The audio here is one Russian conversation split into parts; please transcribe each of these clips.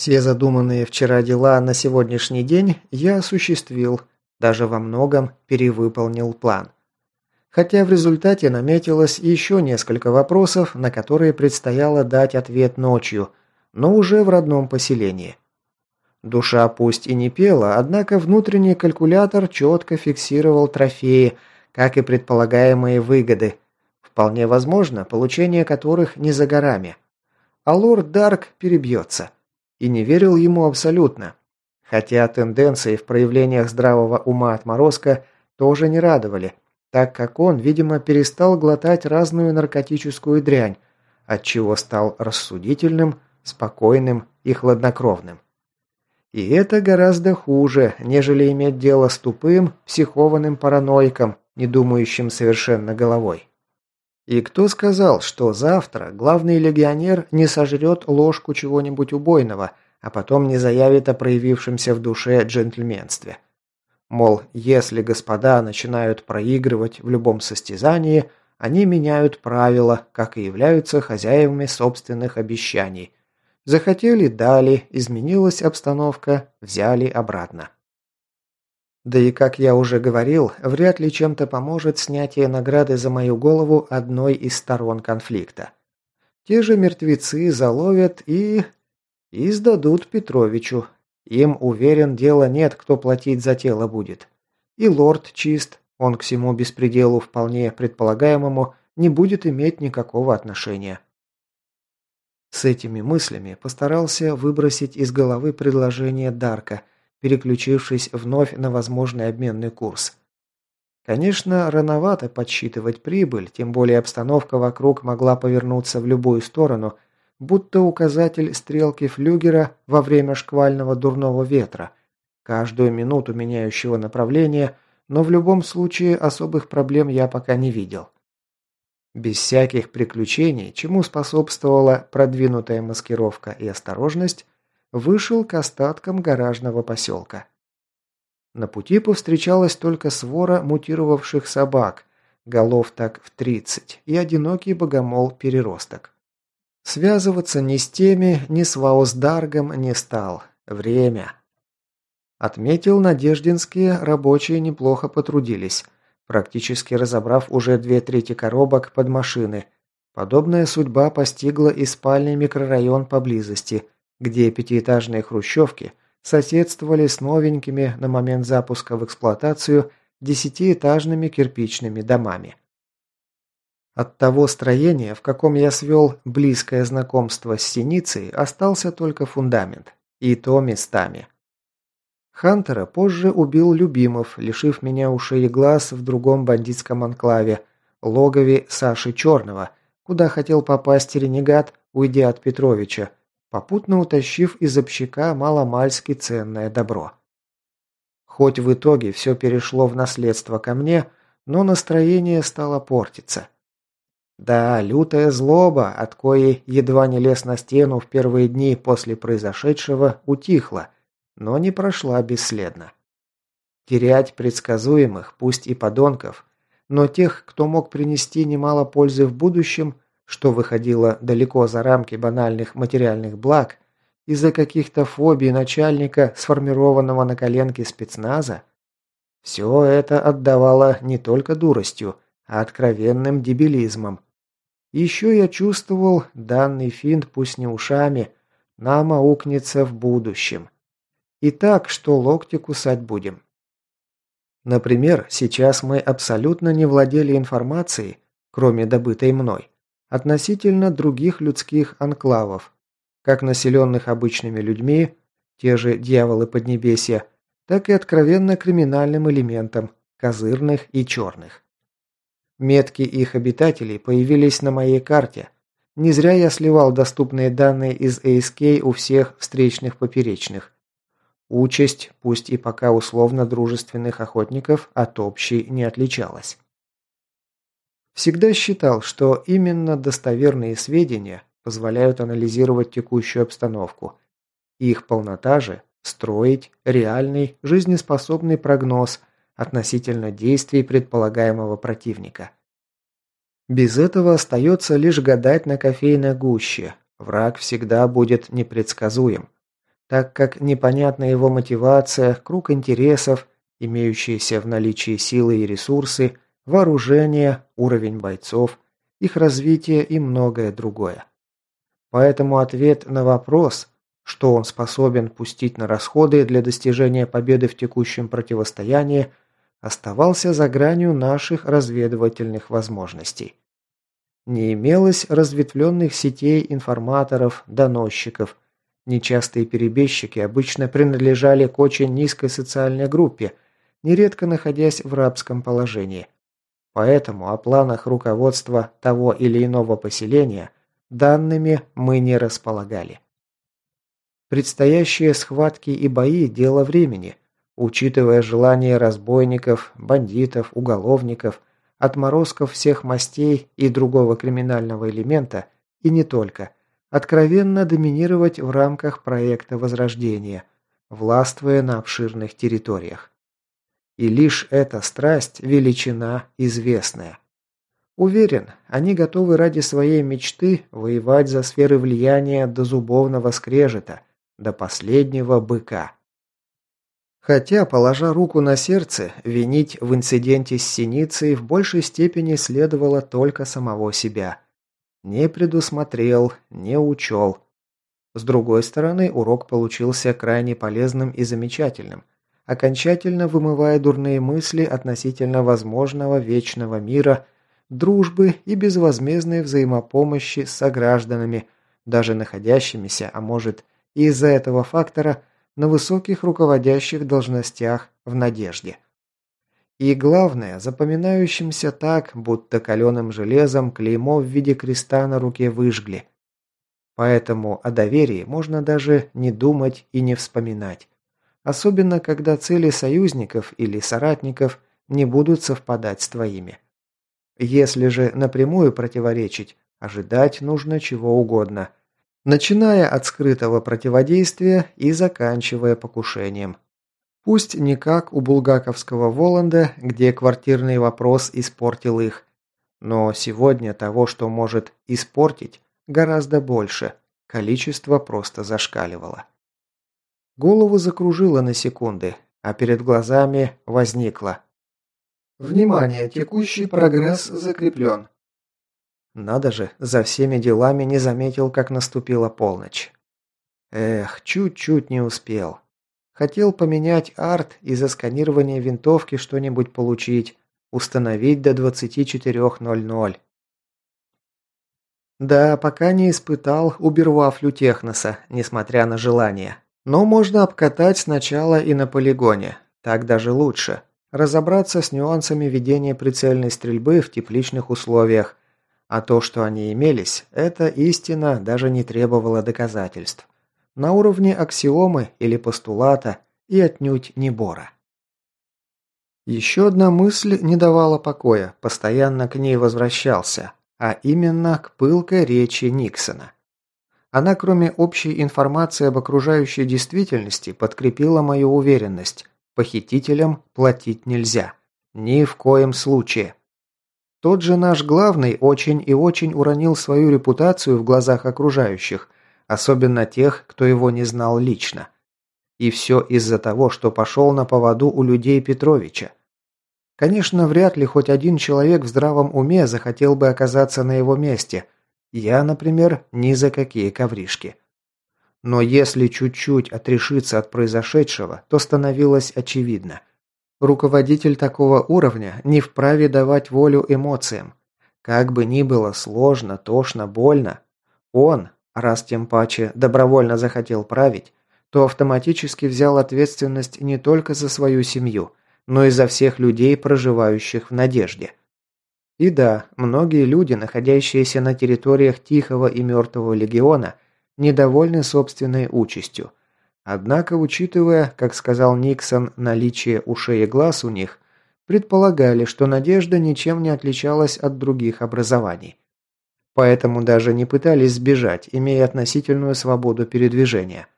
Все задуманные вчера дела на сегодняшний день я осуществил, даже во многом перевыполнил план. Хотя в результате наметилось еще несколько вопросов, на которые предстояло дать ответ ночью, но уже в родном поселении. Душа пусть и не пела, однако внутренний калькулятор четко фиксировал трофеи, как и предполагаемые выгоды, вполне возможно, получение которых не за горами. А лорд Дарк перебьется. И не верил ему абсолютно. Хотя тенденции в проявлениях здравого ума отморозка тоже не радовали – так как он, видимо, перестал глотать разную наркотическую дрянь, отчего стал рассудительным, спокойным и хладнокровным. И это гораздо хуже, нежели иметь дело с тупым, психованным параноиком, не думающим совершенно головой. И кто сказал, что завтра главный легионер не сожрет ложку чего-нибудь убойного, а потом не заявит о проявившемся в душе джентльменстве? Мол, если господа начинают проигрывать в любом состязании, они меняют правила, как и являются хозяевами собственных обещаний. Захотели – дали, изменилась обстановка – взяли обратно. Да и, как я уже говорил, вряд ли чем-то поможет снятие награды за мою голову одной из сторон конфликта. Те же мертвецы заловят и... и сдадут Петровичу, им, уверен, дела нет, кто платить за тело будет. И лорд чист, он к всему беспределу вполне предполагаемому не будет иметь никакого отношения. С этими мыслями постарался выбросить из головы предложение Дарка, переключившись вновь на возможный обменный курс. Конечно, рановато подсчитывать прибыль, тем более обстановка вокруг могла повернуться в любую сторону – будто указатель стрелки флюгера во время шквального дурного ветра, каждую минуту меняющего направление, но в любом случае особых проблем я пока не видел. Без всяких приключений, чему способствовала продвинутая маскировка и осторожность, вышел к остаткам гаражного поселка. На пути повстречалась только свора мутировавших собак, голов так в тридцать, и одинокий богомол-переросток. Связываться ни с теми, ни с Ваусдаргом не стал. Время. Отметил, надеждинские рабочие неплохо потрудились, практически разобрав уже две трети коробок под машины. Подобная судьба постигла и спальный микрорайон поблизости, где пятиэтажные хрущевки соседствовали с новенькими на момент запуска в эксплуатацию десятиэтажными кирпичными домами. От того строения, в каком я свел близкое знакомство с Синицей, остался только фундамент. И то местами. Хантера позже убил Любимов, лишив меня ушей и глаз в другом бандитском анклаве, логове Саши Черного, куда хотел попасть ренегат, уйдя от Петровича, попутно утащив из общака маломальски ценное добро. Хоть в итоге все перешло в наследство ко мне, но настроение стало портиться. Да, лютая злоба, от коей едва не лез на стену в первые дни после произошедшего, утихла, но не прошла бесследно. Терять предсказуемых, пусть и подонков, но тех, кто мог принести немало пользы в будущем, что выходило далеко за рамки банальных материальных благ, из-за каких-то фобий начальника, сформированного на коленке спецназа, все это отдавало не только дуростью, а откровенным дебилизмом, еще я чувствовал, данный финт, пусть не ушами, нам аукнется в будущем. И так, что локти кусать будем. Например, сейчас мы абсолютно не владели информацией, кроме добытой мной, относительно других людских анклавов, как населенных обычными людьми, те же дьяволы Поднебесья, так и откровенно криминальным элементом, козырных и черных. Метки их обитателей появились на моей карте. Не зря я сливал доступные данные из ASK у всех встречных поперечных. Участь, пусть и пока условно дружественных охотников, от общей не отличалась. Всегда считал, что именно достоверные сведения позволяют анализировать текущую обстановку. Их полнота же – строить реальный, жизнеспособный прогноз – относительно действий предполагаемого противника. Без этого остается лишь гадать на кофейной гуще. Враг всегда будет непредсказуем. так как непонятна его мотивация, круг интересов, имеющиеся в наличии силы и ресурсы, вооружение, уровень бойцов, их развитие и многое другое. Поэтому ответ на вопрос, что он способен пустить на расходы для достижения победы в текущем противостоянии, оставался за гранью наших разведывательных возможностей. Не имелось разветвленных сетей информаторов, доносчиков. Нечастые перебежчики обычно принадлежали к очень низкой социальной группе, нередко находясь в рабском положении. Поэтому о планах руководства того или иного поселения данными мы не располагали. Предстоящие схватки и бои – дело времени, учитывая желания разбойников, бандитов, уголовников, отморозков всех мастей и другого криминального элемента, и не только, откровенно доминировать в рамках проекта Возрождения, властвуя на обширных территориях. И лишь эта страсть – величина известная. Уверен, они готовы ради своей мечты воевать за сферы влияния до зубовного скрежета, до последнего быка. Хотя, положа руку на сердце, винить в инциденте с Синицей в большей степени следовало только самого себя. Не предусмотрел, не учел. С другой стороны, урок получился крайне полезным и замечательным, окончательно вымывая дурные мысли относительно возможного вечного мира, дружбы и безвозмездной взаимопомощи с согражданами, даже находящимися, а может и из-за этого фактора – на высоких руководящих должностях в надежде. И главное, запоминающимся так, будто каленым железом клеймо в виде креста на руке выжгли. Поэтому о доверии можно даже не думать и не вспоминать. Особенно, когда цели союзников или соратников не будут совпадать с твоими. Если же напрямую противоречить, ожидать нужно чего угодно – начиная от скрытого противодействия и заканчивая покушением. Пусть не как у булгаковского Воланда, где квартирный вопрос испортил их, но сегодня того, что может испортить, гораздо больше, количество просто зашкаливало. Голову закружило на секунды, а перед глазами возникло. «Внимание! Текущий прогресс закреплен. Надо же, за всеми делами не заметил, как наступила полночь. Эх, чуть-чуть не успел. Хотел поменять арт и за сканирование винтовки что-нибудь получить, установить до 24.00. Да, пока не испытал убервафлю техноса, несмотря на желание. Но можно обкатать сначала и на полигоне. Так даже лучше. Разобраться с нюансами ведения прицельной стрельбы в тепличных условиях, а то, что они имелись, эта истина даже не требовала доказательств. На уровне аксиомы или постулата и отнюдь не бора. Еще одна мысль не давала покоя, постоянно к ней возвращался, а именно к пылкой речи Никсона. Она, кроме общей информации об окружающей действительности, подкрепила мою уверенность. Похитителям платить нельзя. Ни в коем случае. Тот же наш главный очень и очень уронил свою репутацию в глазах окружающих, особенно тех, кто его не знал лично. И все из-за того, что пошел на поводу у людей Петровича. Конечно, вряд ли хоть один человек в здравом уме захотел бы оказаться на его месте. Я, например, ни за какие ковришки. Но если чуть-чуть отрешиться от произошедшего, то становилось очевидно. Руководитель такого уровня не вправе давать волю эмоциям. Как бы ни было сложно, тошно, больно, он, раз тем паче добровольно захотел править, то автоматически взял ответственность не только за свою семью, но и за всех людей, проживающих в надежде. И да, многие люди, находящиеся на территориях Тихого и Мертвого Легиона, недовольны собственной участью – Однако, учитывая, как сказал Никсон, наличие ушей и глаз у них, предполагали, что Надежда ничем не отличалась от других образований. Поэтому даже не пытались сбежать, имея относительную свободу передвижения.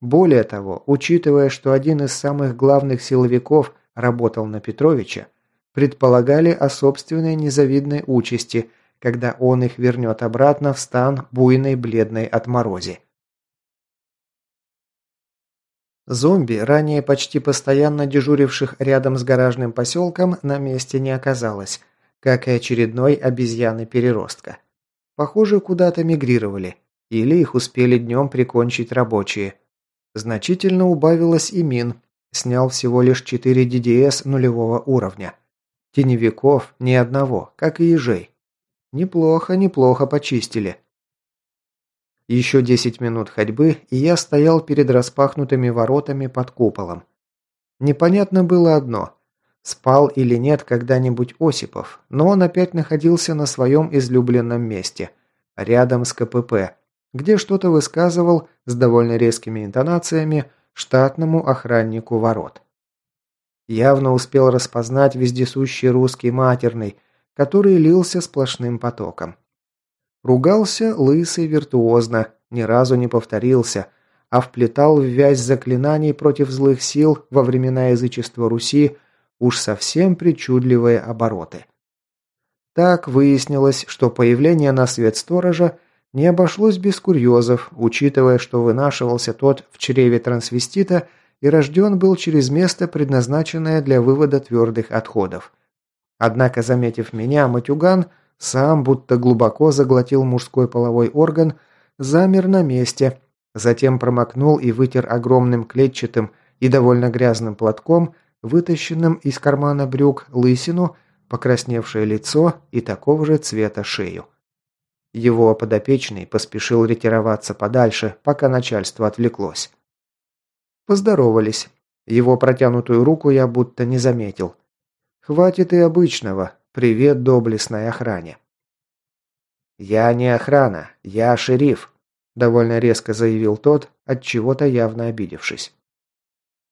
Более того, учитывая, что один из самых главных силовиков работал на Петровича, предполагали о собственной незавидной участи, когда он их вернет обратно в стан буйной бледной отморози. Зомби, ранее почти постоянно дежуривших рядом с гаражным поселком, на месте не оказалось, как и очередной обезьяны-переростка. Похоже, куда-то мигрировали, или их успели днем прикончить рабочие. Значительно убавилось и мин, снял всего лишь 4 ДДС нулевого уровня. Теневиков ни одного, как и ежей. Неплохо, неплохо почистили. Еще 10 минут ходьбы, и я стоял перед распахнутыми воротами под куполом. Непонятно было одно. Спал или нет когда-нибудь Осипов, но он опять находился на своем излюбленном месте, рядом с КПП, где что-то высказывал с довольно резкими интонациями штатному охраннику ворот. Явно успел распознать вездесущий русский матерный, который лился сплошным потоком. Ругался лысый виртуозно, ни разу не повторился, а вплетал в вязь заклинаний против злых сил во времена язычества Руси уж совсем причудливые обороты. Так выяснилось, что появление на свет сторожа не обошлось без курьезов, учитывая, что вынашивался тот в чреве трансвестита и рожден был через место, предназначенное для вывода твердых отходов. Однако, заметив меня, матюган – сам будто глубоко заглотил мужской половой орган, замер на месте, затем промокнул и вытер огромным клетчатым и довольно грязным платком, вытащенным из кармана брюк, лысину, покрасневшее лицо и такого же цвета шею. Его подопечный поспешил ретироваться подальше, пока начальство отвлеклось. Поздоровались. Его протянутую руку я будто не заметил. Хватит и обычного, Привет доблестной охране. «Я не охрана, я шериф», – довольно резко заявил тот, от чего то явно обидевшись.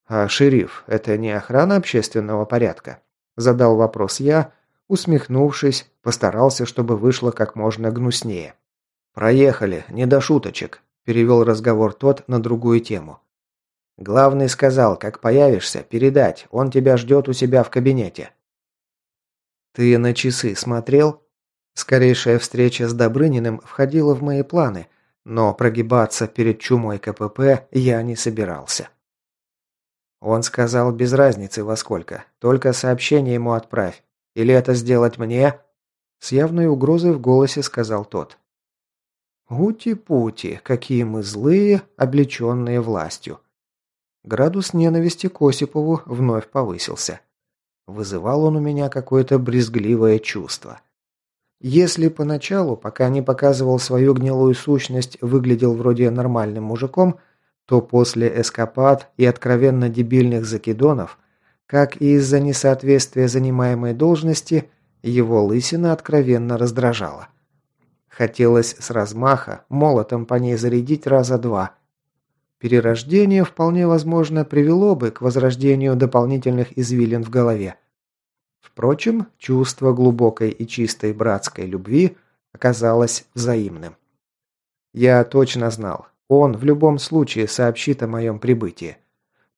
«А шериф – это не охрана общественного порядка?» – задал вопрос я, усмехнувшись, постарался, чтобы вышло как можно гнуснее. «Проехали, не до шуточек», – перевел разговор тот на другую тему. «Главный сказал, как появишься, передать, он тебя ждет у себя в кабинете». «Ты на часы смотрел?» Скорейшая встреча с Добрыниным входила в мои планы, но прогибаться перед чумой КПП я не собирался. Он сказал без разницы во сколько, только сообщение ему отправь. Или это сделать мне?» С явной угрозой в голосе сказал тот. «Ути-пути, какие мы злые, облеченные властью». Градус ненависти к Осипову вновь повысился. Вызывал он у меня какое-то брезгливое чувство. Если поначалу, пока не показывал свою гнилую сущность, выглядел вроде нормальным мужиком, то после эскапад и откровенно дебильных закидонов, как и из-за несоответствия занимаемой должности, его лысина откровенно раздражала. Хотелось с размаха молотом по ней зарядить раза два. Перерождение вполне возможно привело бы к возрождению дополнительных извилин в голове. Впрочем, чувство глубокой и чистой братской любви оказалось взаимным. Я точно знал, он в любом случае сообщит о моем прибытии.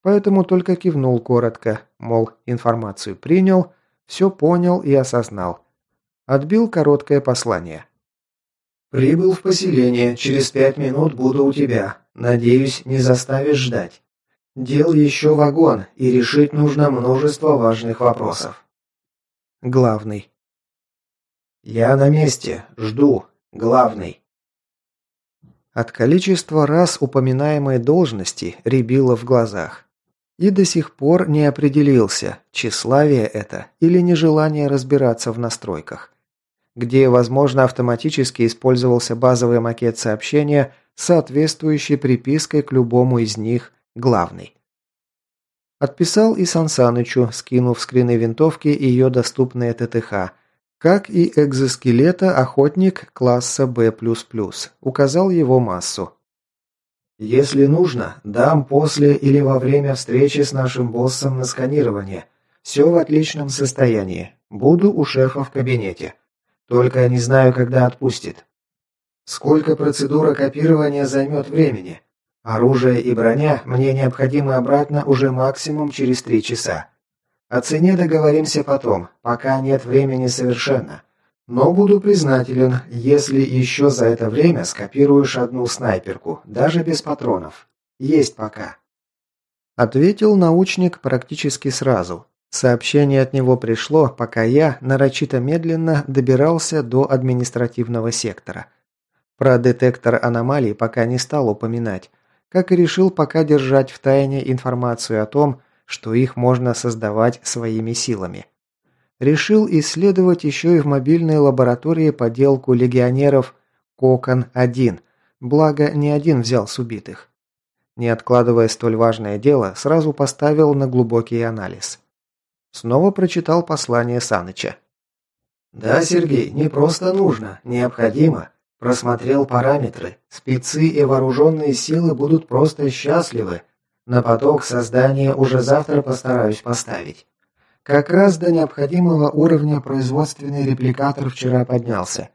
Поэтому только кивнул коротко, мол, информацию принял, все понял и осознал. Отбил короткое послание. «Прибыл в поселение, через пять минут буду у тебя. Надеюсь, не заставишь ждать. Дел еще вагон, и решить нужно множество важных вопросов». Главный. «Я на месте. Жду. Главный». От количества раз упоминаемой должности рябило в глазах. И до сих пор не определился, тщеславие это или нежелание разбираться в настройках. Где, возможно, автоматически использовался базовый макет сообщения, соответствующий припиской к любому из них «главный». Отписал и Сансанычу, скинув скрины винтовки и ее доступные ТТХ, как и экзоскелета охотник класса Б++. Указал его массу. «Если нужно, дам после или во время встречи с нашим боссом на сканирование. Все в отличном состоянии. Буду у шефа в кабинете. Только не знаю, когда отпустит. Сколько процедура копирования займет времени?» Оружие и броня мне необходимы обратно уже максимум через три часа. О цене договоримся потом, пока нет времени совершенно. Но буду признателен, если еще за это время скопируешь одну снайперку, даже без патронов. Есть пока. Ответил научник практически сразу. Сообщение от него пришло, пока я нарочито медленно добирался до административного сектора. Про детектор аномалий пока не стал упоминать, как и решил пока держать в тайне информацию о том, что их можно создавать своими силами. Решил исследовать еще и в мобильной лаборатории поделку легионеров «Кокон-1», благо не один взял с убитых. Не откладывая столь важное дело, сразу поставил на глубокий анализ. Снова прочитал послание Саныча. «Да, Сергей, не просто нужно, необходимо. Просмотрел параметры. Спецы и вооруженные силы будут просто счастливы. На поток создания уже завтра постараюсь поставить. Как раз до необходимого уровня производственный репликатор вчера поднялся.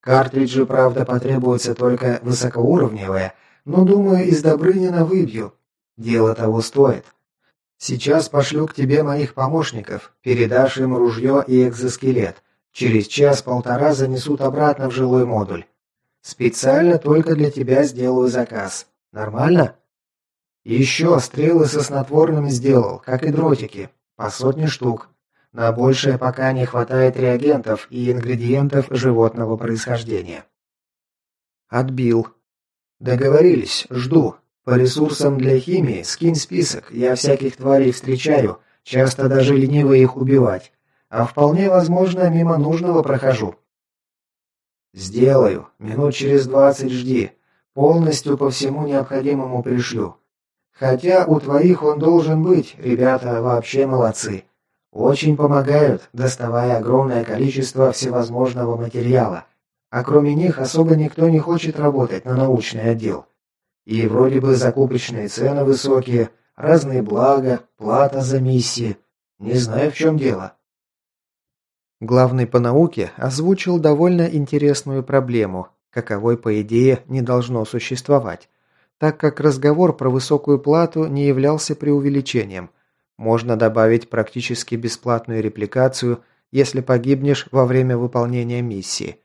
Картриджи, правда, потребуются только высокоуровневые, но, думаю, из Добрынина выбью. Дело того стоит. Сейчас пошлю к тебе моих помощников, передашь им ружье и экзоскелет. Через час-полтора занесут обратно в жилой модуль. Специально только для тебя сделаю заказ. Нормально? Еще стрелы со снотворным сделал, как и дротики. По сотне штук. На большее пока не хватает реагентов и ингредиентов животного происхождения. Отбил. Договорились, жду. По ресурсам для химии скинь список, я всяких тварей встречаю, часто даже лениво их убивать. А вполне возможно, мимо нужного прохожу. «Сделаю. Минут через двадцать жди. Полностью по всему необходимому пришлю. Хотя у твоих он должен быть, ребята вообще молодцы. Очень помогают, доставая огромное количество всевозможного материала. А кроме них особо никто не хочет работать на научный отдел. И вроде бы закупочные цены высокие, разные блага, плата за миссии. Не знаю, в чем дело. Главный по науке озвучил довольно интересную проблему, каковой, по идее, не должно существовать, так как разговор про высокую плату не являлся преувеличением. Можно добавить практически бесплатную репликацию, если погибнешь во время выполнения миссии.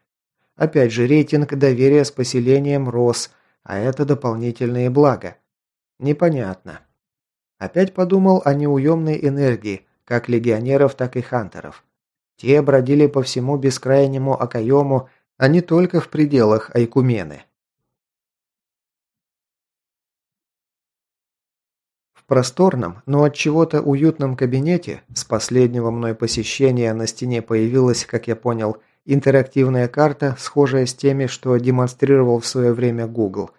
Опять же, рейтинг доверия с поселением рос, а это дополнительные блага. Непонятно. Опять подумал о неуемной энергии, как легионеров, так и хантеров. Те бродили по всему бескрайнему окоему, а не только в пределах Айкумены. В просторном, но от чего-то уютном кабинете с последнего мной посещения на стене появилась, как я понял, интерактивная карта, схожая с теми, что демонстрировал в свое время Google.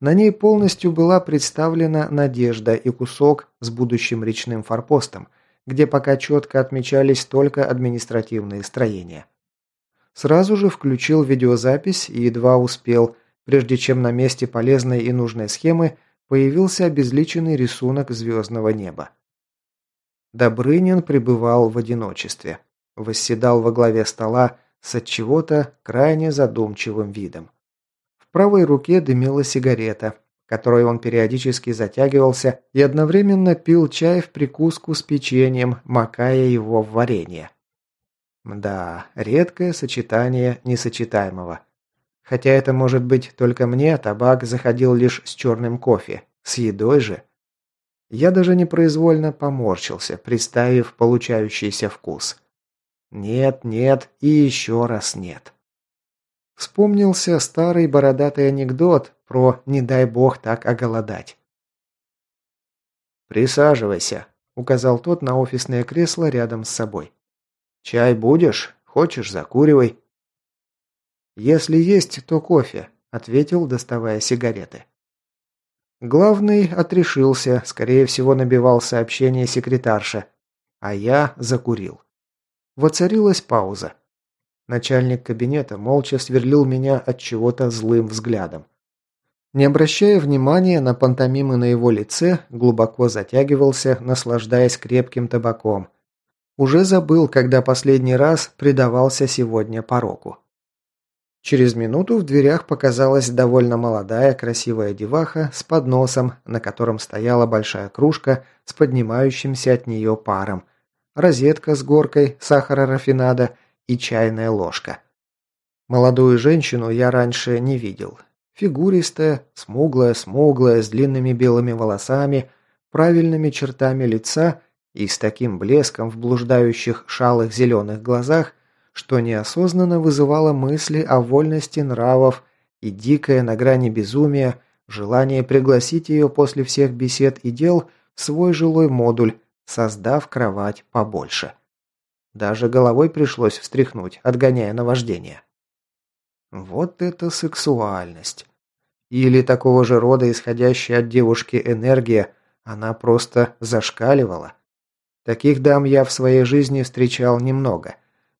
На ней полностью была представлена надежда и кусок с будущим речным форпостом, где пока четко отмечались только административные строения. Сразу же включил видеозапись и едва успел, прежде чем на месте полезной и нужной схемы появился обезличенный рисунок звездного неба. Добрынин пребывал в одиночестве. Восседал во главе стола с от чего-то крайне задумчивым видом. В правой руке дымила сигарета, которой он периодически затягивался и одновременно пил чай в прикуску с печеньем, макая его в варенье. Да, редкое сочетание несочетаемого. Хотя это может быть только мне, табак заходил лишь с черным кофе. С едой же. Я даже непроизвольно поморщился, представив получающийся вкус. Нет, нет и еще раз нет. Вспомнился старый бородатый анекдот про «не дай бог так оголодать». «Присаживайся», – указал тот на офисное кресло рядом с собой. «Чай будешь? Хочешь, закуривай». «Если есть, то кофе», – ответил, доставая сигареты. Главный отрешился, скорее всего, набивал сообщение секретарша, а я закурил. Воцарилась пауза. Начальник кабинета молча сверлил меня от чего-то злым взглядом. Не обращая внимания на пантомимы на его лице, глубоко затягивался, наслаждаясь крепким табаком. Уже забыл, когда последний раз предавался сегодня пороку. Через минуту в дверях показалась довольно молодая, красивая деваха с подносом, на котором стояла большая кружка с поднимающимся от нее паром, розетка с горкой сахара рафинада – и чайная ложка. Молодую женщину я раньше не видел. Фигуристая, смуглая-смуглая, с длинными белыми волосами, правильными чертами лица и с таким блеском в блуждающих шалых зеленых глазах, что неосознанно вызывало мысли о вольности нравов и дикое на грани безумия желание пригласить ее после всех бесед и дел в свой жилой модуль, создав кровать побольше. Даже головой пришлось встряхнуть, отгоняя наваждение. Вот это сексуальность. Или такого же рода исходящая от девушки энергия, она просто зашкаливала. Таких дам я в своей жизни встречал немного.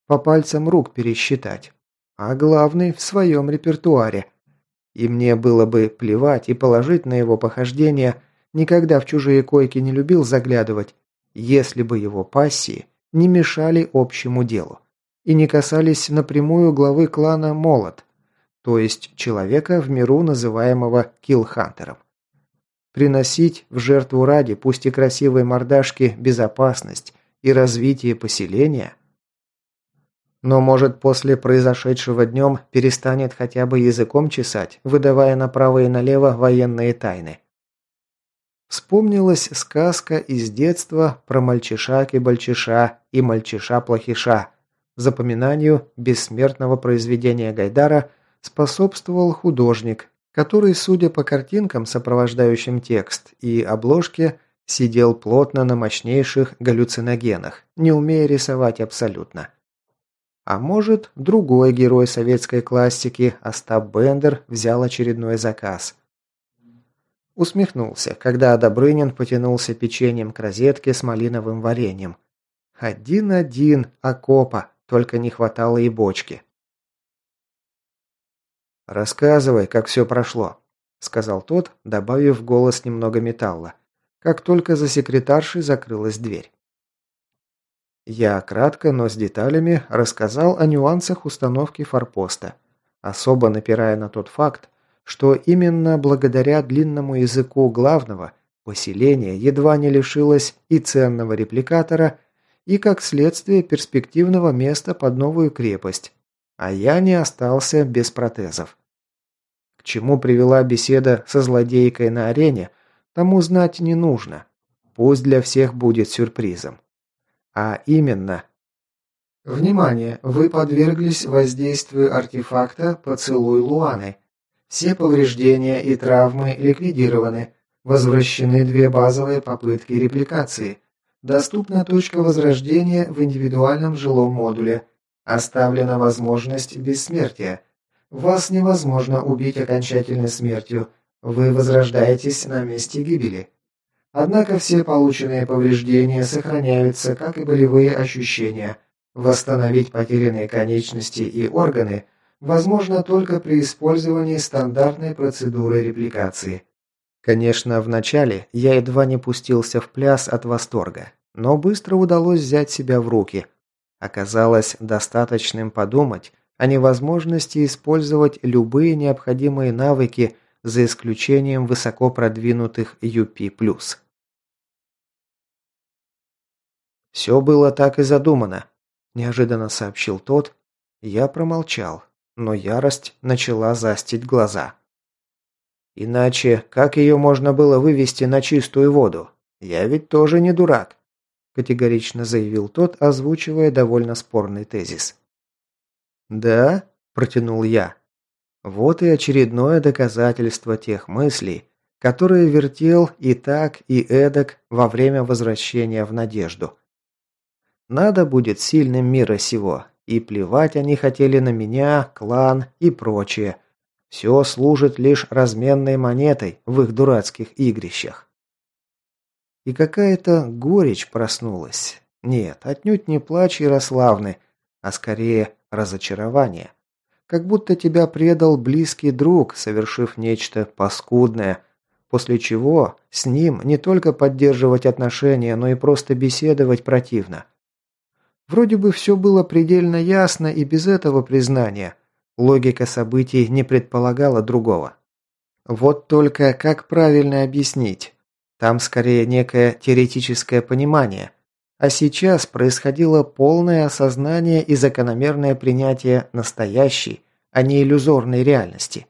По пальцам рук пересчитать. А главный в своем репертуаре. И мне было бы плевать и положить на его похождения, никогда в чужие койки не любил заглядывать, если бы его пассии не мешали общему делу и не касались напрямую главы клана Молот, то есть человека в миру, называемого Киллхантером. Приносить в жертву ради, пусть и красивой мордашки, безопасность и развитие поселения – но, может, после произошедшего днем перестанет хотя бы языком чесать, выдавая направо и налево военные тайны. Вспомнилась сказка из детства про мальчиша-кибальчиша и мальчиша-плохиша. Запоминанию бессмертного произведения Гайдара способствовал художник, который, судя по картинкам, сопровождающим текст и обложке, сидел плотно на мощнейших галлюциногенах, не умея рисовать абсолютно. А может, другой герой советской классики, Остап Бендер, взял очередной заказ. Усмехнулся, когда Добрынин потянулся печеньем к розетке с малиновым вареньем. Один-один, окопа, только не хватало и бочки. «Рассказывай, как все прошло», — сказал тот, добавив в голос немного металла, как только за секретаршей закрылась дверь. Я кратко, но с деталями рассказал о нюансах установки форпоста, особо напирая на тот факт, что именно благодаря длинному языку главного поселение едва не лишилось и ценного репликатора, и, как следствие, перспективного места под новую крепость, а я не остался без протезов. К чему привела беседа со злодейкой на арене, тому знать не нужно. Пусть для всех будет сюрпризом. А именно... Внимание! Вы подверглись воздействию артефакта «Поцелуй Луаны». Все повреждения и травмы ликвидированы. Возвращены две базовые попытки репликации. Доступна точка возрождения в индивидуальном жилом модуле. Оставлена возможность бессмертия. Вас невозможно убить окончательной смертью. Вы возрождаетесь на месте гибели. Однако все полученные повреждения сохраняются, как и болевые ощущения. Восстановить потерянные конечности и органы возможно только при использовании стандартной процедуры репликации. Конечно, вначале я едва не пустился в пляс от восторга, но быстро удалось взять себя в руки. Оказалось достаточным подумать о невозможности использовать любые необходимые навыки за исключением высоко продвинутых UP+. «Все было так и задумано», – неожиданно сообщил тот. Я промолчал, но ярость начала застить глаза. «Иначе как ее можно было вывести на чистую воду? Я ведь тоже не дурак», – категорично заявил тот, озвучивая довольно спорный тезис. «Да?» – протянул я. Вот и очередное доказательство тех мыслей, которые вертел и так, и эдак во время возвращения в надежду. Надо будет сильным мира сего, и плевать они хотели на меня, клан и прочее. Все служит лишь разменной монетой в их дурацких игрищах. И какая-то горечь проснулась. Нет, отнюдь не плач Ярославны, а скорее разочарование. Как будто тебя предал близкий друг, совершив нечто паскудное, после чего с ним не только поддерживать отношения, но и просто беседовать противно. Вроде бы все было предельно ясно и без этого признания. Логика событий не предполагала другого. Вот только как правильно объяснить? Там скорее некое теоретическое понимание. А сейчас происходило полное осознание и закономерное принятие настоящей, а не иллюзорной реальности.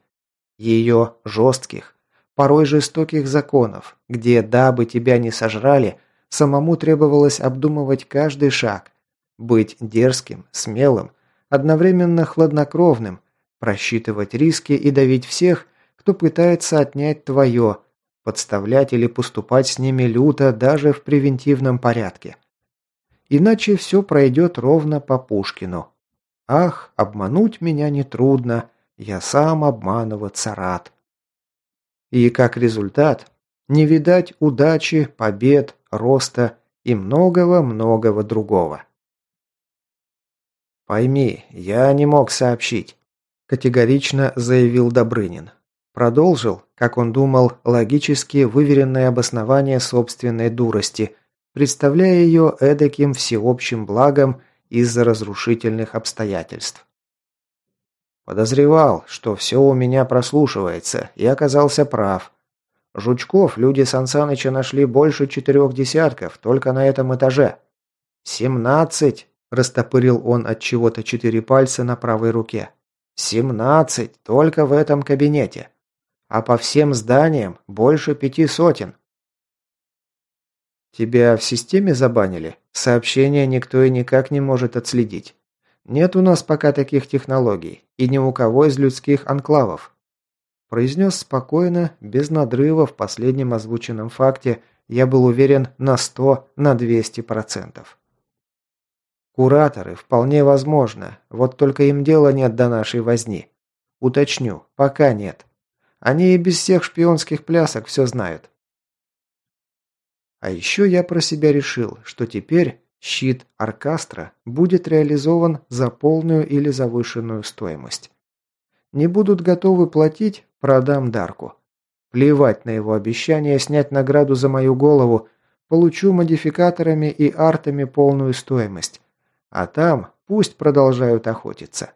Ее жестких, порой жестоких законов, где, дабы тебя не сожрали, самому требовалось обдумывать каждый шаг, быть дерзким, смелым, одновременно хладнокровным, просчитывать риски и давить всех, кто пытается отнять твое, подставлять или поступать с ними люто даже в превентивном порядке. Иначе все пройдет ровно по Пушкину. Ах, обмануть меня нетрудно, я сам обманываться рад. И как результат, не видать удачи, побед, роста и многого-многого другого. «Пойми, я не мог сообщить», – категорично заявил Добрынин. Продолжил, как он думал, логически выверенное обоснование собственной дурости, представляя ее эдаким всеобщим благом из-за разрушительных обстоятельств. Подозревал, что все у меня прослушивается, и оказался прав. Жучков люди Сансаныча нашли больше четырех десятков только на этом этаже. «Семнадцать!» – растопырил он от чего-то четыре пальца на правой руке. «Семнадцать! Только в этом кабинете! А по всем зданиям больше пяти сотен!» «Тебя в системе забанили? Сообщения никто и никак не может отследить. Нет у нас пока таких технологий, и ни у кого из людских анклавов. Произнес спокойно, без надрыва в последнем озвученном факте, я был уверен на 100, на 200%. Кураторы, вполне возможно, вот только им дела нет до нашей возни. Уточню, пока нет. Они и без всех шпионских плясок все знают. А еще я про себя решил, что теперь Щит Аркастра будет реализован за полную или завышенную стоимость. Не будут готовы платить, продам Дарку. Плевать на его обещание снять награду за мою голову, получу модификаторами и артами полную стоимость. А там пусть продолжают охотиться.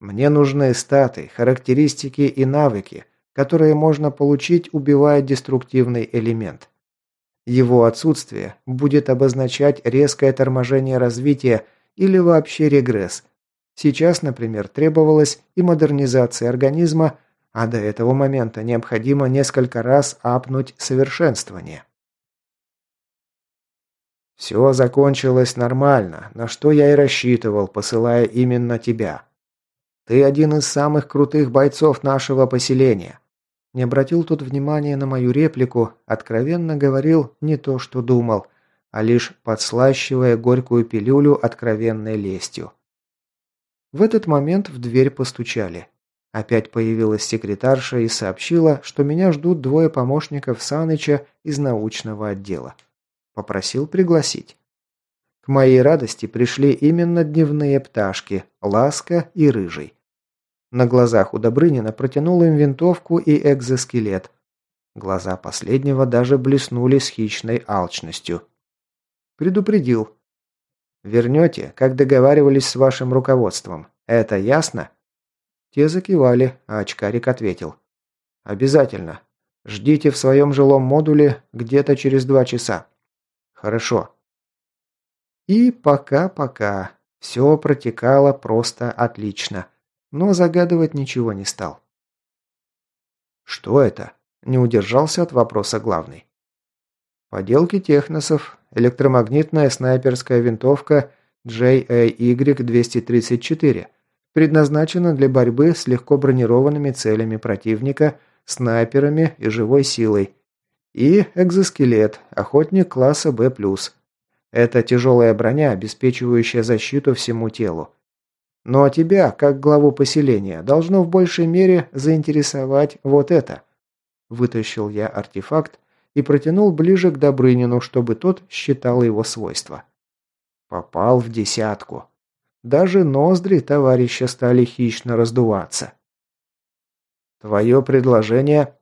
Мне нужны статы, характеристики и навыки, которые можно получить, убивая деструктивный элемент. Его отсутствие будет обозначать резкое торможение развития или вообще регресс. Сейчас, например, требовалась и модернизация организма, а до этого момента необходимо несколько раз апнуть совершенствование. Все закончилось нормально, на что я и рассчитывал, посылая именно тебя. Ты один из самых крутых бойцов нашего поселения. Не обратил тут внимания на мою реплику, откровенно говорил не то, что думал, а лишь подслащивая горькую пилюлю откровенной лестью. В этот момент в дверь постучали. Опять появилась секретарша и сообщила, что меня ждут двое помощников Саныча из научного отдела. Попросил пригласить. К моей радости пришли именно дневные пташки, Ласка и Рыжий. На глазах у Добрынина протянул им винтовку и экзоскелет. Глаза последнего даже блеснули с хищной алчностью. Предупредил. «Вернете, как договаривались с вашим руководством. Это ясно?» Те закивали, а очкарик ответил. «Обязательно. Ждите в своем жилом модуле где-то через два часа». «Хорошо». И пока-пока. Все протекало просто отлично но загадывать ничего не стал. «Что это?» – не удержался от вопроса главный. «Поделки техносов, электромагнитная снайперская винтовка JAY-234, предназначена для борьбы с легко бронированными целями противника, снайперами и живой силой, и экзоскелет, охотник класса B+. Это тяжелая броня, обеспечивающая защиту всему телу. Но тебя, как главу поселения, должно в большей мере заинтересовать вот это. Вытащил я артефакт и протянул ближе к Добрынину, чтобы тот считал его свойства. Попал в десятку. Даже ноздри товарища стали хищно раздуваться. «Твое предложение...»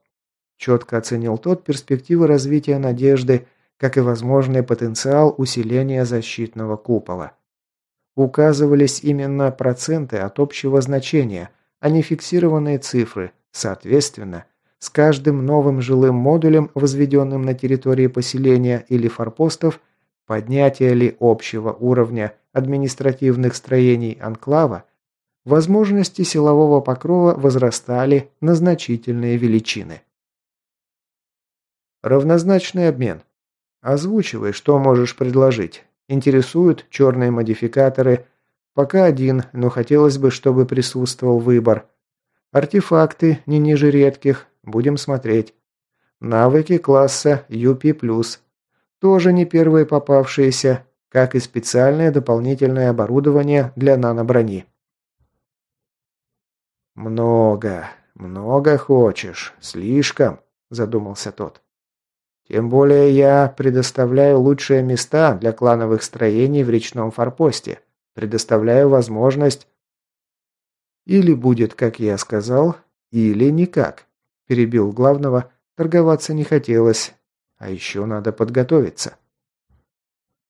Четко оценил тот перспективы развития надежды, как и возможный потенциал усиления защитного купола указывались именно проценты от общего значения, а не фиксированные цифры. Соответственно, с каждым новым жилым модулем, возведенным на территории поселения или форпостов, поднятие ли общего уровня административных строений анклава, возможности силового покрова возрастали на значительные величины. Равнозначный обмен. Озвучивай, что можешь предложить. Интересуют черные модификаторы. Пока один, но хотелось бы, чтобы присутствовал выбор. Артефакты не ниже редких. Будем смотреть. Навыки класса UP+. Тоже не первые попавшиеся, как и специальное дополнительное оборудование для наноброни. «Много, много хочешь. Слишком», – задумался тот. «Тем более я предоставляю лучшие места для клановых строений в речном форпосте. Предоставляю возможность...» «Или будет, как я сказал, или никак», – перебил главного. Торговаться не хотелось, а еще надо подготовиться.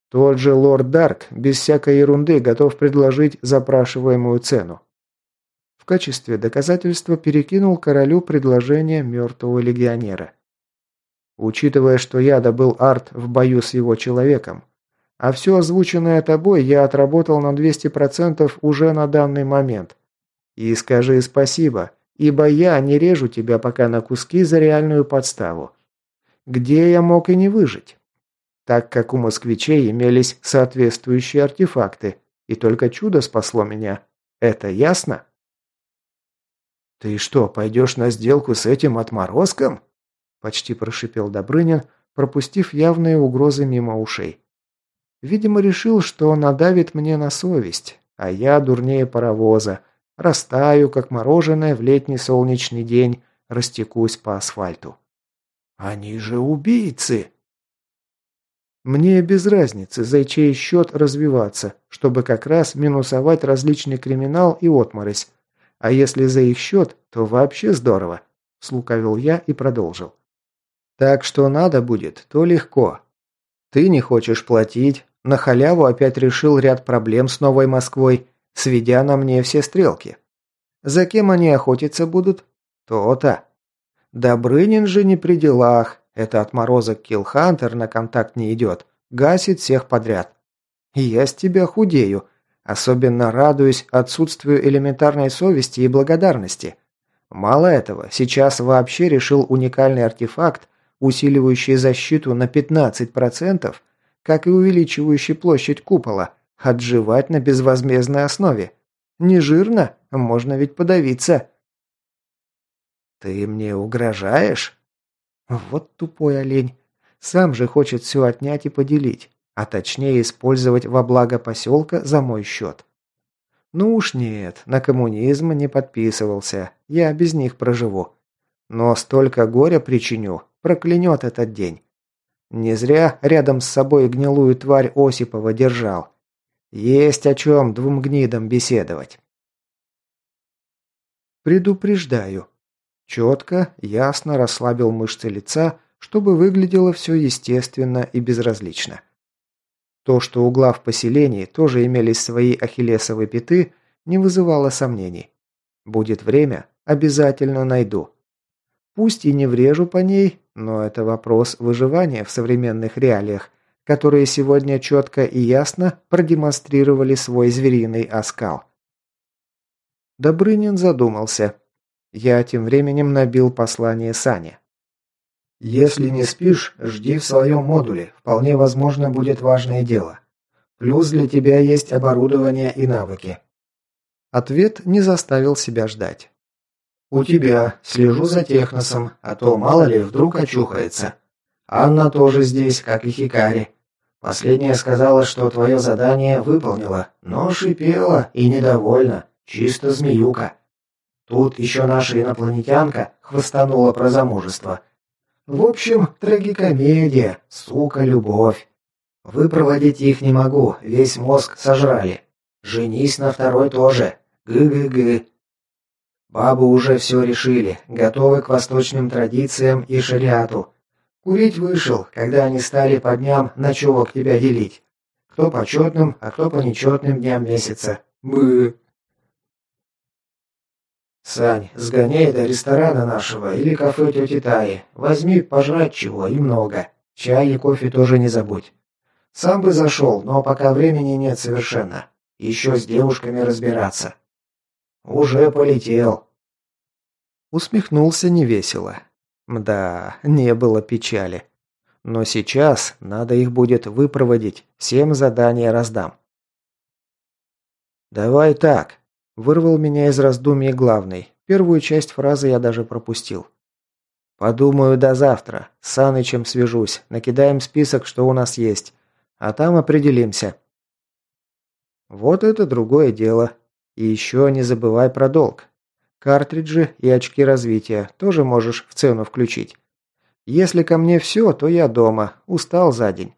Тот же лорд Дарк без всякой ерунды готов предложить запрашиваемую цену. В качестве доказательства перекинул королю предложение мертвого легионера. Учитывая, что я добыл арт в бою с его человеком, а все озвученное тобой я отработал на 200% уже на данный момент. И скажи спасибо, ибо я не режу тебя пока на куски за реальную подставу. Где я мог и не выжить? Так как у москвичей имелись соответствующие артефакты, и только чудо спасло меня. Это ясно? «Ты что, пойдешь на сделку с этим отморозком?» Почти прошипел Добрынин, пропустив явные угрозы мимо ушей. Видимо, решил, что надавит мне на совесть, а я дурнее паровоза, растаю, как мороженое в летний солнечный день, растекусь по асфальту. «Они же убийцы!» Мне без разницы, за чей счет развиваться, чтобы как раз минусовать различный криминал и отморозь, а если за их счет, то вообще здорово», – слукавил я и продолжил. «Так что надо будет, то легко. Ты не хочешь платить, на халяву опять решил ряд проблем с Новой Москвой, сведя на мне все стрелки. За кем они охотиться будут? То-то. Добрынин же не при делах, это отморозок Киллхантер на контакт не идет, гасит всех подряд. Я с тебя худею, Особенно радуюсь отсутствию элементарной совести и благодарности. Мало этого, сейчас вообще решил уникальный артефакт, усиливающий защиту на 15%, как и увеличивающий площадь купола, отживать на безвозмездной основе. Не жирно? Можно ведь подавиться. «Ты мне угрожаешь?» Вот тупой олень. Сам же хочет все отнять и поделить а точнее использовать во благо поселка за мой счет. Ну уж нет, на коммунизм не подписывался, я без них проживу. Но столько горя причиню, проклянет этот день. Не зря рядом с собой гнилую тварь Осипова держал. Есть о чем двум гнидам беседовать. Предупреждаю. Четко, ясно расслабил мышцы лица, чтобы выглядело все естественно и безразлично. То, что у глав поселений тоже имелись свои ахиллесовые пяты, не вызывало сомнений. Будет время, обязательно найду. Пусть и не врежу по ней, но это вопрос выживания в современных реалиях, которые сегодня четко и ясно продемонстрировали свой звериный оскал. Добрынин задумался. Я тем временем набил послание Сане. Если не спишь, жди в своем модуле. Вполне возможно, будет важное дело. Плюс для тебя есть оборудование и навыки. Ответ не заставил себя ждать. У тебя. Слежу за Техносом, а то мало ли вдруг очухается. Анна тоже здесь, как и Хикари. Последняя сказала, что твое задание выполнила, но шипела и недовольна. Чисто змеюка. Тут еще наша инопланетянка хвостанула про замужество – в общем, трагикомедия, сука, любовь. Выпроводить их не могу, весь мозг сожрали. Женись на второй тоже. Гы-гы-гы. Бабы уже все решили, готовы к восточным традициям и шариату. Курить вышел, когда они стали по дням ночевок тебя делить. Кто по четным, а кто по нечетным дням месяца. Бы. «Сань, сгоняй до ресторана нашего или кафе тети Таи. Возьми пожрать чего и много. Чай и кофе тоже не забудь. Сам бы зашел, но пока времени нет совершенно. Еще с девушками разбираться». «Уже полетел». Усмехнулся невесело. Мда, не было печали. Но сейчас надо их будет выпроводить, всем задание раздам. «Давай так», – вырвал меня из раздумий главный. Первую часть фразы я даже пропустил. «Подумаю до завтра. С Санычем свяжусь. Накидаем список, что у нас есть. А там определимся». Вот это другое дело. И еще не забывай про долг. Картриджи и очки развития тоже можешь в цену включить. Если ко мне все, то я дома. Устал за день.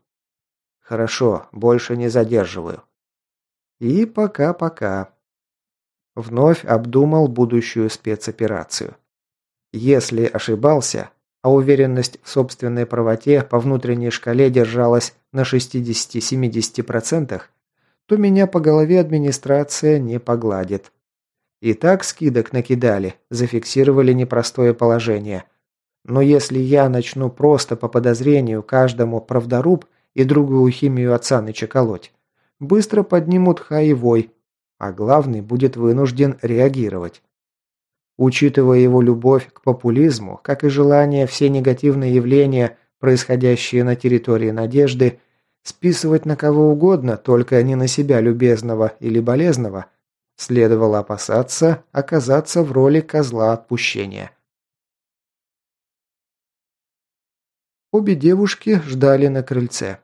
Хорошо, больше не задерживаю. И пока-пока. Вновь обдумал будущую спецоперацию. Если ошибался, а уверенность в собственной правоте по внутренней шкале держалась на 60-70%, то меня по голове администрация не погладит. И так скидок накидали, зафиксировали непростое положение. Но если я начну просто по подозрению каждому правдоруб и другую химию от Саныча колоть, быстро поднимут хаевой, а главный будет вынужден реагировать. Учитывая его любовь к популизму, как и желание все негативные явления, происходящие на территории Надежды, списывать на кого угодно, только не на себя любезного или болезного, следовало опасаться оказаться в роли козла отпущения. Обе девушки ждали на крыльце.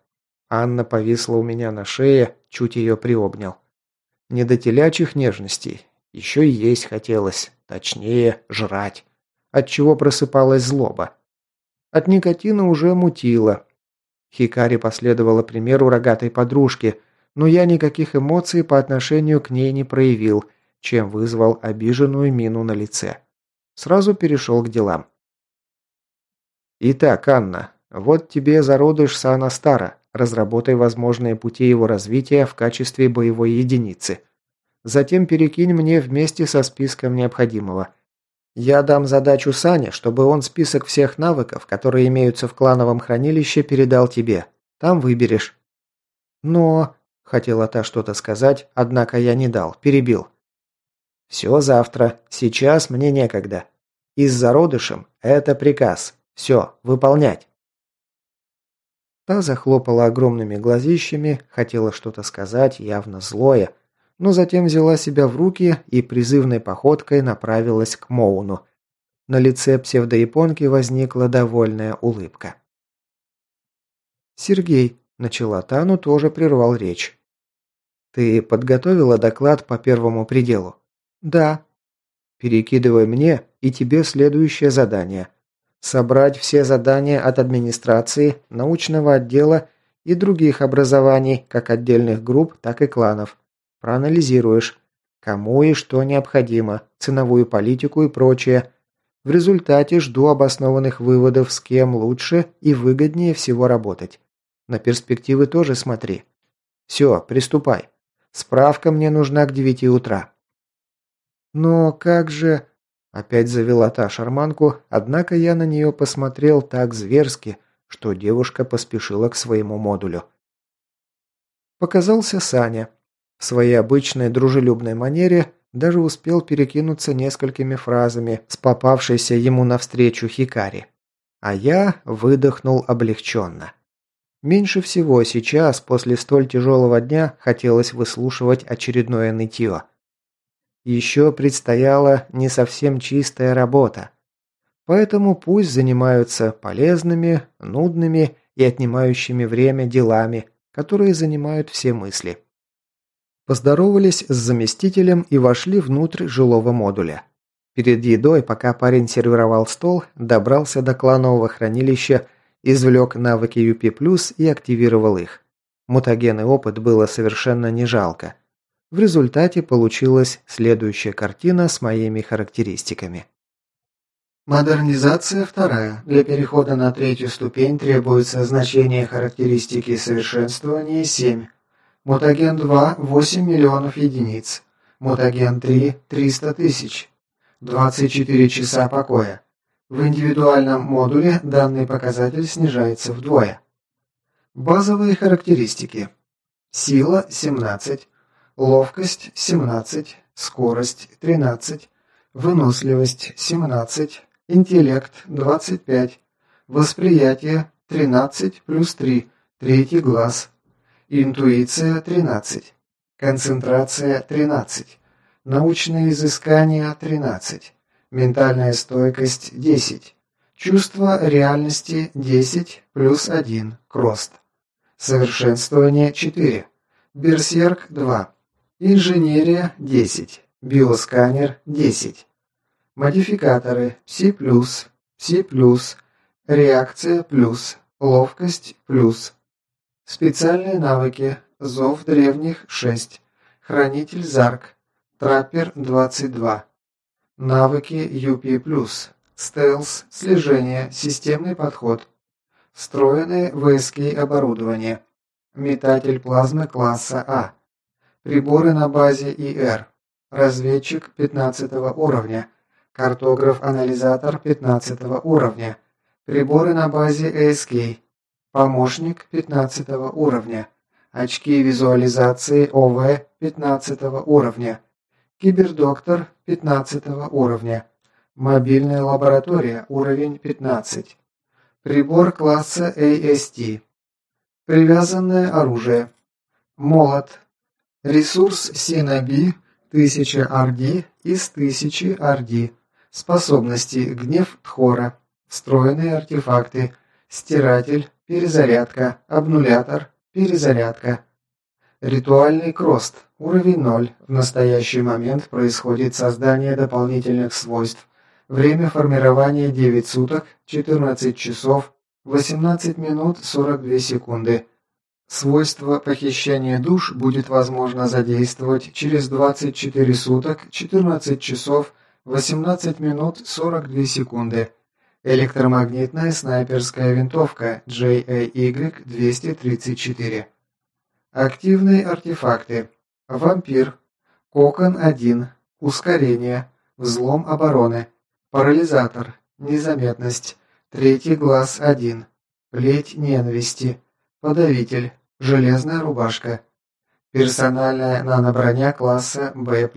Анна повисла у меня на шее, чуть ее приобнял. Не до телячих нежностей, еще и есть хотелось, точнее, жрать, отчего просыпалась злоба. От никотина уже мутило, Хикари последовала примеру рогатой подружки, но я никаких эмоций по отношению к ней не проявил, чем вызвал обиженную мину на лице. Сразу перешел к делам. «Итак, Анна, вот тебе зародыш Сана Стара. Разработай возможные пути его развития в качестве боевой единицы. Затем перекинь мне вместе со списком необходимого. Я дам задачу Сане, чтобы он список всех навыков, которые имеются в клановом хранилище, передал тебе. Там выберешь. Но... Хотела та что-то сказать, однако я не дал, перебил. Все завтра. Сейчас мне некогда. И с зародышем это приказ. Все, выполнять. Та захлопала огромными глазищами, хотела что-то сказать, явно злое, но затем взяла себя в руки и призывной походкой направилась к Моуну. На лице псевдояпонки возникла довольная улыбка. «Сергей», – начала та, но тоже прервал речь. «Ты подготовила доклад по первому пределу?» «Да». «Перекидывай мне и тебе следующее задание. Собрать все задания от администрации, научного отдела и других образований, как отдельных групп, так и кланов. Проанализируешь, кому и что необходимо, ценовую политику и прочее. В результате жду обоснованных выводов, с кем лучше и выгоднее всего работать. На перспективы тоже смотри. Все, приступай. Справка мне нужна к девяти утра. Но как же... Опять завела та шарманку, однако я на нее посмотрел так зверски, что девушка поспешила к своему модулю. Показался Саня, в своей обычной дружелюбной манере даже успел перекинуться несколькими фразами с попавшейся ему навстречу Хикари. А я выдохнул облегченно. Меньше всего сейчас, после столь тяжелого дня, хотелось выслушивать очередное нытье. Еще предстояла не совсем чистая работа. Поэтому пусть занимаются полезными, нудными и отнимающими время делами, которые занимают все мысли. Поздоровались с заместителем и вошли внутрь жилого модуля. Перед едой, пока парень сервировал стол, добрался до кланового хранилища, извлек навыки UP+, и активировал их. Мутаген и опыт было совершенно не жалко. В результате получилась следующая картина с моими характеристиками. Модернизация вторая. Для перехода на третью ступень требуется значение характеристики совершенствования 7. Мутаген 2 – 8 миллионов единиц. Мутаген 3 – 300 тысяч. 24 часа покоя. В индивидуальном модуле данный показатель снижается вдвое. Базовые характеристики. Сила – 17. Ловкость – 17. Скорость – 13. Выносливость – 17. Интеллект – 25. Восприятие – 13 плюс 3. Третий глаз. Интуиция – 13. Концентрация – 13. Научные изыскания – 13. Ментальная стойкость – 10. Чувство реальности – 10 плюс 1. Крост. Совершенствование – 4. Берсерк – 2. Инженерия – 10. Биосканер – 10. Модификаторы Пси+, Пси+, реакция плюс, ловкость плюс. Специальные навыки Зов древних 6. Хранитель Зарк. Траппер 22. Навыки UP+. Стелс, слежение, системный подход. Встроенное ВСК оборудование. Метатель плазмы класса А. Приборы на базе ИР. Разведчик 15 уровня. Картограф-анализатор 15 уровня. Приборы на базе ASK. Помощник 15 уровня. Очки визуализации ОВ 15 уровня. Кибердоктор 15 уровня. Мобильная лаборатория уровень 15. Прибор класса AST. Привязанное оружие. Молот. Ресурс Синаби 1000 RD из 1000 RD. Способности Гнев Тхора. Встроенные артефакты. Стиратель. Перезарядка. Обнулятор. Перезарядка. Ритуальный крост. Уровень 0. В настоящий момент происходит создание дополнительных свойств. Время формирования 9 суток, 14 часов, 18 минут 42 секунды. Свойство похищения душ будет возможно задействовать через 24 суток, 14 часов, 18 минут 42 секунды. Электромагнитная снайперская винтовка JAY-234. Активные артефакты. Вампир. Кокон-1. Ускорение. Взлом обороны. Парализатор. Незаметность. Третий глаз 1. Плеть ненависти. Подавитель. Железная рубашка. Персональная наноброня класса B++.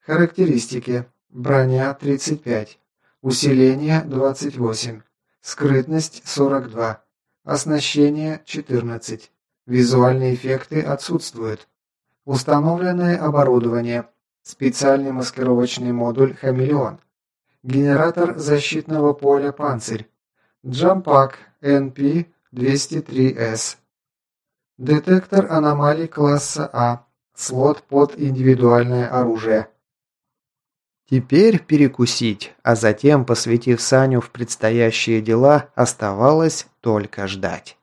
Характеристики. Броня 35. Усиление 28. Скрытность 42. Оснащение 14. Визуальные эффекты отсутствуют. Установленное оборудование. Специальный маскировочный модуль «Хамелеон». Генератор защитного поля «Панцирь». Джампак NP-203S. Детектор аномалий класса А. Слот под индивидуальное оружие. Теперь перекусить, а затем, посвятив Саню в предстоящие дела, оставалось только ждать.